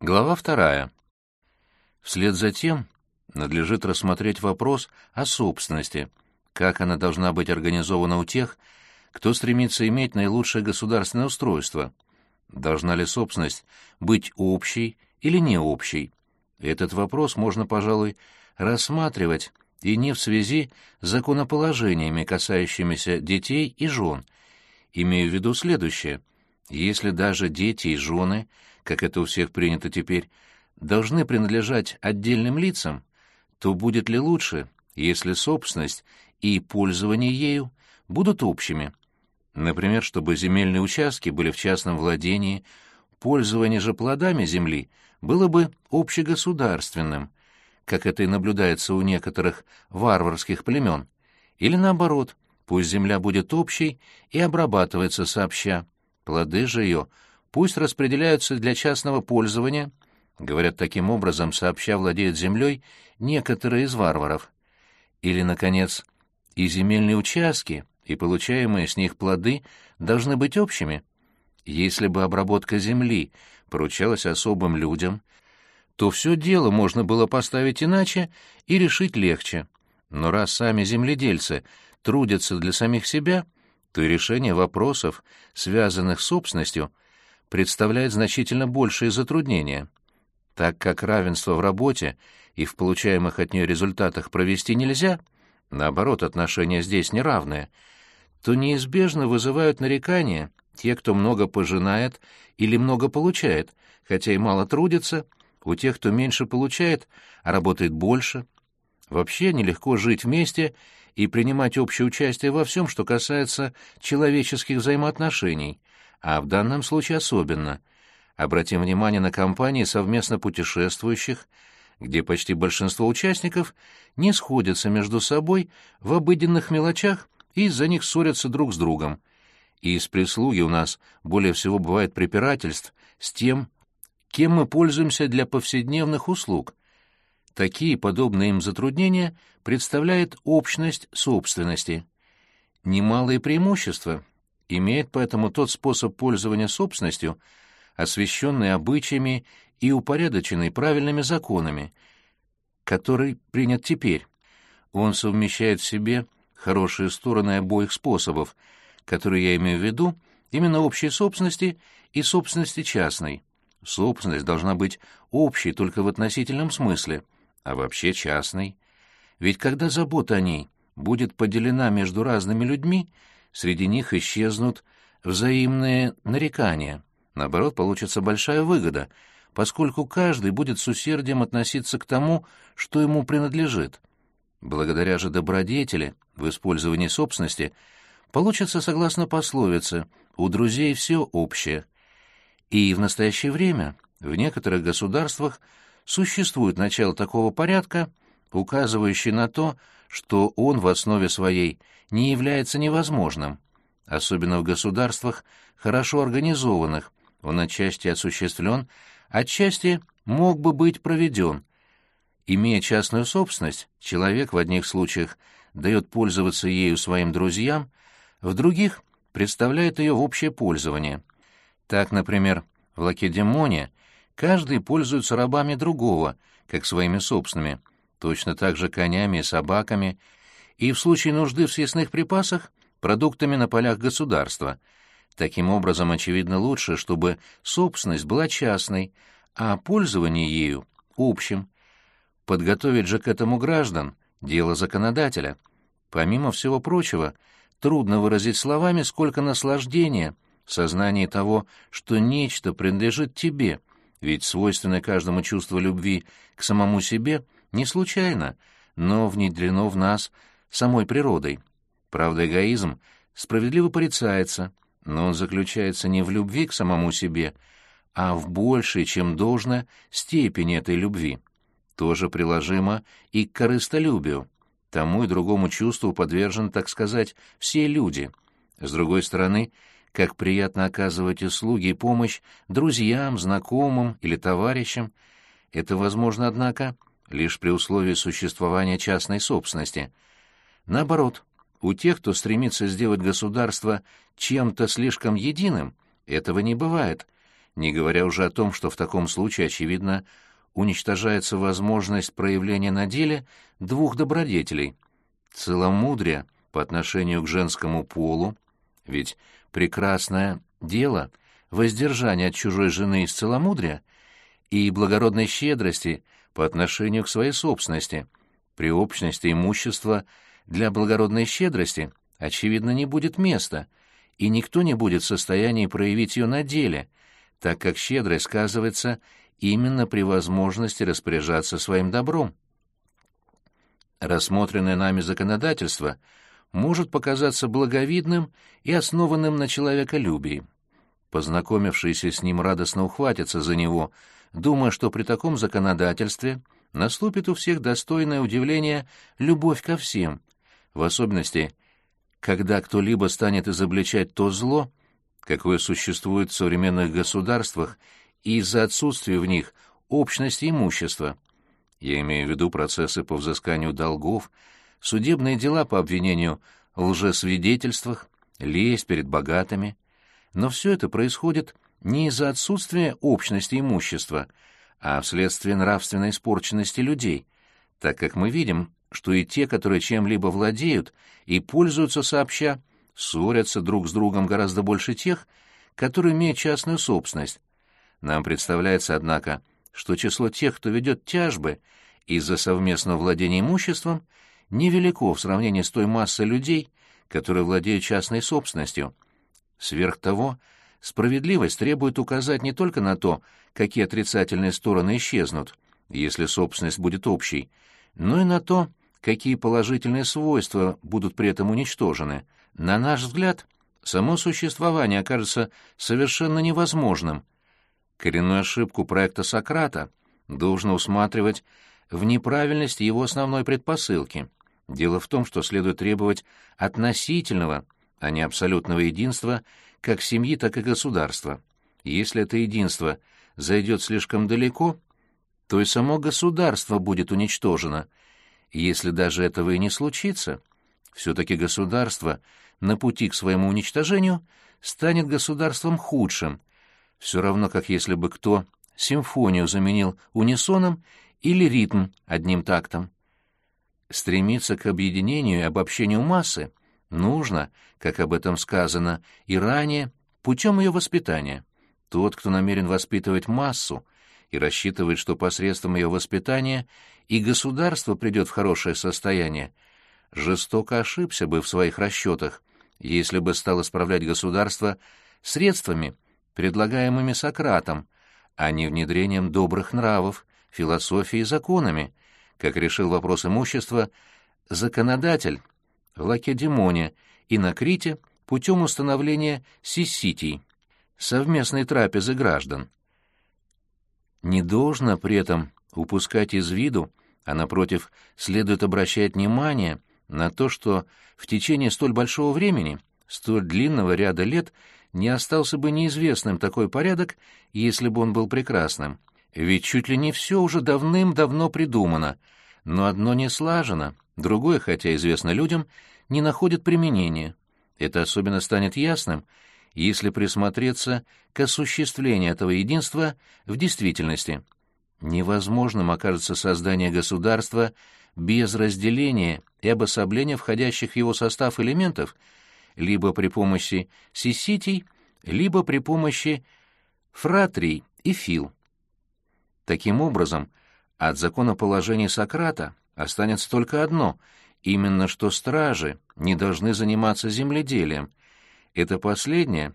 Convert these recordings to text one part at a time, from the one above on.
Глава вторая. Вслед за тем надлежит рассмотреть вопрос о собственности, как она должна быть организована у тех, кто стремится иметь наилучшее государственное устройство. Должна ли собственность быть общей или не общей? Этот вопрос можно, пожалуй, рассматривать и не в связи с законоположениями, касающимися детей и жен. Имею в виду следующее. Если даже дети и жены, как это у всех принято теперь, должны принадлежать отдельным лицам, то будет ли лучше, если собственность и пользование ею будут общими? Например, чтобы земельные участки были в частном владении, пользование же плодами земли было бы общегосударственным, как это и наблюдается у некоторых варварских племен, или наоборот, пусть земля будет общей и обрабатывается сообща, плоды же ее пусть распределяются для частного пользования, говорят, таким образом сообща владеют землей некоторые из варваров. Или, наконец, и земельные участки, и получаемые с них плоды должны быть общими. Если бы обработка земли поручалась особым людям, то все дело можно было поставить иначе и решить легче. Но раз сами земледельцы трудятся для самих себя, то и решение вопросов, связанных с собственностью, представляет значительно большие затруднения. Так как равенство в работе и в получаемых от нее результатах провести нельзя, наоборот, отношения здесь неравные, то неизбежно вызывают нарекания те, кто много пожинает или много получает, хотя и мало трудится — у тех, кто меньше получает, а работает больше. Вообще нелегко жить вместе и принимать общее участие во всем, что касается человеческих взаимоотношений, а в данном случае особенно. Обратим внимание на компании совместно путешествующих, где почти большинство участников не сходятся между собой в обыденных мелочах и из-за них ссорятся друг с другом. И из прислуги у нас более всего бывает препирательств с тем, кем мы пользуемся для повседневных услуг. Такие подобные им затруднения представляет общность собственности. Немалые преимущества имеет поэтому тот способ пользования собственностью, освященный обычаями и упорядоченный правильными законами, который принят теперь. Он совмещает в себе хорошие стороны обоих способов, которые я имею в виду, именно общей собственности и собственности частной. Собственность должна быть общей только в относительном смысле, а вообще частной. Ведь когда забота о ней будет поделена между разными людьми, среди них исчезнут взаимные нарекания. Наоборот, получится большая выгода, поскольку каждый будет с усердием относиться к тому, что ему принадлежит. Благодаря же добродетели в использовании собственности получится, согласно пословице, у друзей все общее — и в настоящее время в некоторых государствах существует начало такого порядка, указывающий на то, что он в основе своей не является невозможным. Особенно в государствах, хорошо организованных, он отчасти осуществлен, отчасти мог бы быть проведен. Имея частную собственность, человек в одних случаях дает пользоваться ею своим друзьям, в других представляет ее в общее пользование – так, например, в Лакедемоне каждый пользуется рабами другого, как своими собственными, точно так же конями и собаками, и в случае нужды в съестных припасах продуктами на полях государства. Таким образом, очевидно лучше, чтобы собственность была частной, а пользование ею — общим. Подготовить же к этому граждан — дело законодателя. Помимо всего прочего, трудно выразить словами, сколько наслаждения — сознании того, что нечто принадлежит тебе, ведь свойственное каждому чувство любви к самому себе не случайно, но внедрено в нас самой природой. Правда, эгоизм справедливо порицается, но он заключается не в любви к самому себе, а в большей, чем должно, степени этой любви. Тоже приложимо и к корыстолюбию. Тому и другому чувству подвержены, так сказать, все люди. С другой стороны, как приятно оказывать услуги и помощь друзьям, знакомым или товарищам. Это возможно, однако, лишь при условии существования частной собственности. Наоборот, у тех, кто стремится сделать государство чем-то слишком единым, этого не бывает. не говоря уже о том, что в таком случае, очевидно, уничтожается возможность проявления на деле двух добродетелей — целомудрия по отношению к женскому полу, ведь прекрасное дело — воздержание от чужой жены из целомудрия и благородной щедрости по отношению к своей собственности. При общности имущества для благородной щедрости, очевидно, не будет места, и никто не будет в состоянии проявить ее на деле, так как щедрость сказывается именно при возможности распоряжаться своим добром. Рассмотренное нами законодательство может показаться благовидным и основанным на человеколюбии. Познакомившиеся с ним радостно ухватятся за него, думая, что при таком законодательстве наступит у всех достойное удивление любовь ко всем, в особенности, когда кто-либо станет изобличать то зло, какое существует в современных государствах из-за отсутствия в них общности имущества. Я имею в виду процессы по взысканию долгов, судебные дела по обвинению в лжесвидетельствах, лесть перед богатыми. Но все это происходит не из-за отсутствия общности имущества, а вследствие нравственной испорченности людей, так как мы видим, что и те, которые чем-либо владеют и пользуются сообща, ссорятся друг с другом гораздо больше тех, которые имеют частную собственность. Нам представляется, однако, что число тех, кто ведет тяжбы из-за совместного владения имуществом, невелико в сравнении с той массой людей, которые владеют частной собственностью. Сверх того, справедливость требует указать не только на то, какие отрицательные стороны исчезнут, если собственность будет общей, но и на то, какие положительные свойства будут при этом уничтожены. На наш взгляд, само существование окажется совершенно невозможным. Коренную ошибку проекта Сократа должно усматривать в неправильности его основной предпосылки. Дело в том, что следует требовать относительного, а не абсолютного единства как семьи, так и государства. Если это единство зайдет слишком далеко, то и само государство будет уничтожено. Если даже этого и не случится, все-таки государство на пути к своему уничтожению станет государством худшим, все равно как если бы кто симфонию заменил унисоном или ритм одним тактом. Стремиться к объединению и обобщению массы нужно, как об этом сказано и ранее, путем ее воспитания. Тот, кто намерен воспитывать массу и рассчитывает, что посредством ее воспитания и государство придет в хорошее состояние, жестоко ошибся бы в своих расчетах, если бы стал исправлять государство средствами, предлагаемыми Сократом, а не внедрением добрых нравов, философии и законами, как решил вопрос имущества законодатель в Лакедемоне и на Крите путем установления сиситий, совместной трапезы граждан. Не должно при этом упускать из виду, а напротив следует обращать внимание на то, что в течение столь большого времени, столь длинного ряда лет, не остался бы неизвестным такой порядок, если бы он был прекрасным. Ведь чуть ли не все уже давным-давно придумано, но одно не слажено, другое, хотя известно людям, не находит применения. Это особенно станет ясным, если присмотреться к осуществлению этого единства в действительности. Невозможным окажется создание государства без разделения и обособления входящих в его состав элементов либо при помощи сиситий, либо при помощи фратрий и фил. Таким образом, от законоположений Сократа останется только одно — именно что стражи не должны заниматься земледелием. Это последнее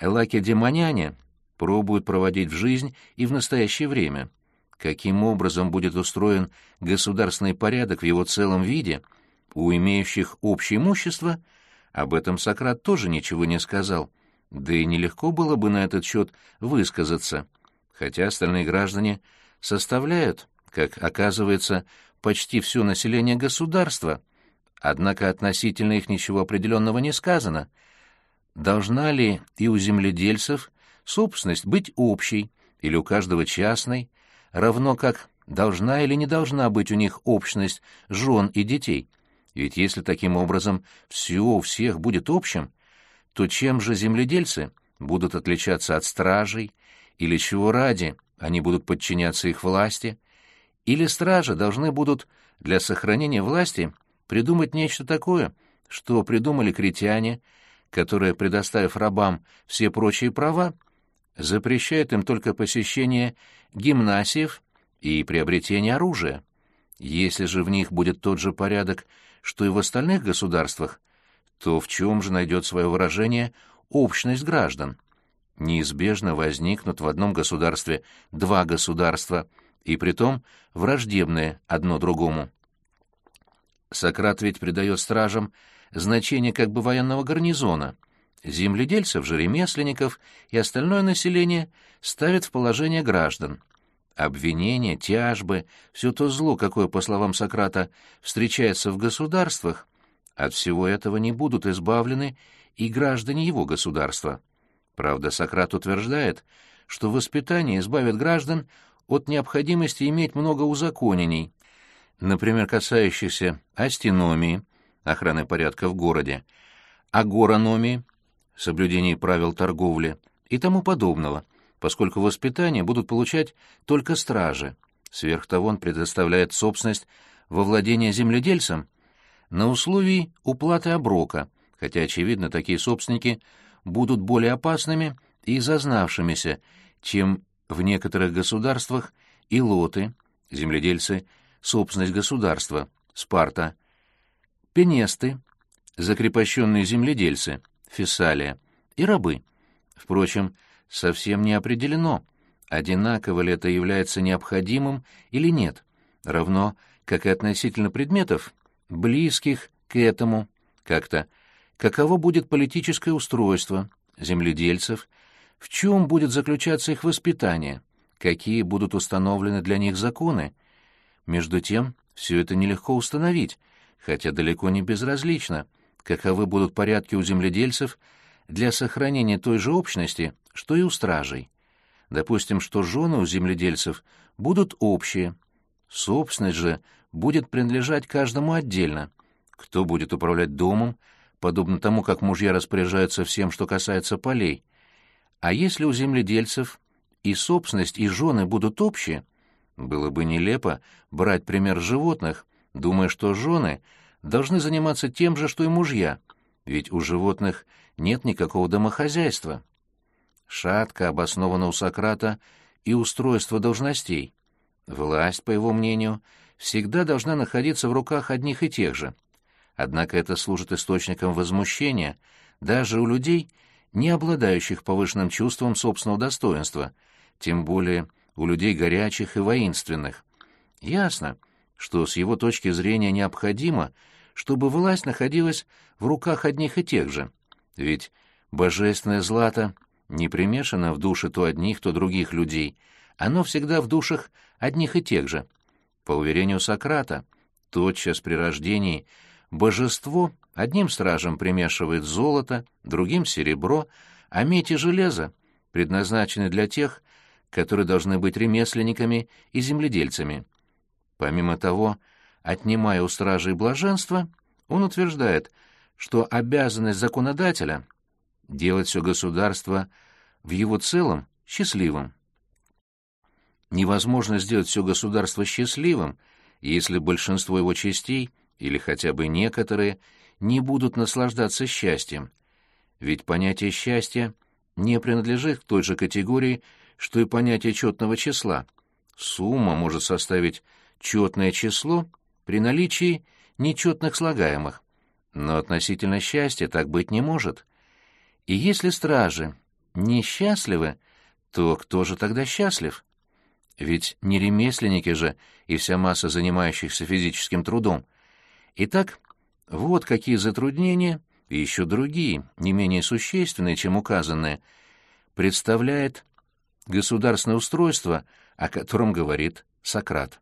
элакедемоняне пробуют проводить в жизнь и в настоящее время. Каким образом будет устроен государственный порядок в его целом виде у имеющих общее имущество, об этом Сократ тоже ничего не сказал, да и нелегко было бы на этот счет высказаться, хотя остальные граждане составляют, как оказывается, почти все население государства, однако относительно их ничего определенного не сказано. Должна ли и у земледельцев собственность быть общей или у каждого частной, равно как должна или не должна быть у них общность жен и детей? Ведь если таким образом все у всех будет общим, то чем же земледельцы будут отличаться от стражей, или чего ради они будут подчиняться их власти, или стражи должны будут для сохранения власти придумать нечто такое, что придумали критяне, которые, предоставив рабам все прочие права, запрещают им только посещение гимнасиев и приобретение оружия. Если же в них будет тот же порядок, что и в остальных государствах, то в чем же найдет свое выражение общность граждан? Неизбежно возникнут в одном государстве два государства, и притом враждебные одно другому. Сократ ведь придает стражам значение как бы военного гарнизона. Земледельцев же, ремесленников и остальное население ставит в положение граждан. Обвинения, тяжбы, все то зло, какое, по словам Сократа, встречается в государствах, от всего этого не будут избавлены и граждане его государства. Правда, Сократ утверждает, что воспитание избавит граждан от необходимости иметь много узаконений, например, касающихся астеномии, охраны порядка в городе, агорономии, соблюдении правил торговли и тому подобного, поскольку воспитание будут получать только стражи. Сверх того он предоставляет собственность во владение земледельцам на условии уплаты оброка, хотя, очевидно, такие собственники будут более опасными и зазнавшимися, чем в некоторых государствах и лоты, земледельцы, собственность государства, Спарта, пенесты, закрепощенные земледельцы, Фессалия, и рабы. Впрочем, совсем не определено, одинаково ли это является необходимым или нет, равно как и относительно предметов, близких к этому, как-то, каково будет политическое устройство земледельцев, в чем будет заключаться их воспитание, какие будут установлены для них законы. Между тем, все это нелегко установить, хотя далеко не безразлично, каковы будут порядки у земледельцев для сохранения той же общности, что и у стражей. Допустим, что жены у земледельцев будут общие, собственность же будет принадлежать каждому отдельно. Кто будет управлять домом, подобно тому, как мужья распоряжаются всем, что касается полей. А если у земледельцев и собственность, и жены будут общие, было бы нелепо брать пример животных, думая, что жены должны заниматься тем же, что и мужья, ведь у животных нет никакого домохозяйства. Шатко обосновано у Сократа и устройство должностей. Власть, по его мнению, всегда должна находиться в руках одних и тех же. Однако это служит источником возмущения даже у людей, не обладающих повышенным чувством собственного достоинства, тем более у людей горячих и воинственных. Ясно, что с его точки зрения необходимо, чтобы власть находилась в руках одних и тех же, ведь божественное злато не примешано в души то одних, то других людей, оно всегда в душах одних и тех же. По уверению Сократа, тотчас при рождении божество одним стражем примешивает золото, другим — серебро, а медь и железо предназначены для тех, которые должны быть ремесленниками и земледельцами. Помимо того, отнимая у стражей блаженство, он утверждает, что обязанность законодателя — делать все государство в его целом счастливым. Невозможно сделать все государство счастливым, если большинство его частей, или хотя бы некоторые, не будут наслаждаться счастьем. Ведь понятие счастья не принадлежит к той же категории, что и понятие четного числа. Сумма может составить четное число при наличии нечетных слагаемых. Но относительно счастья так быть не может. И если стражи несчастливы, то кто же тогда счастлив? Ведь не ремесленники же и вся масса занимающихся физическим трудом. Итак, вот какие затруднения, и еще другие, не менее существенные, чем указанные, представляет государственное устройство, о котором говорит Сократ.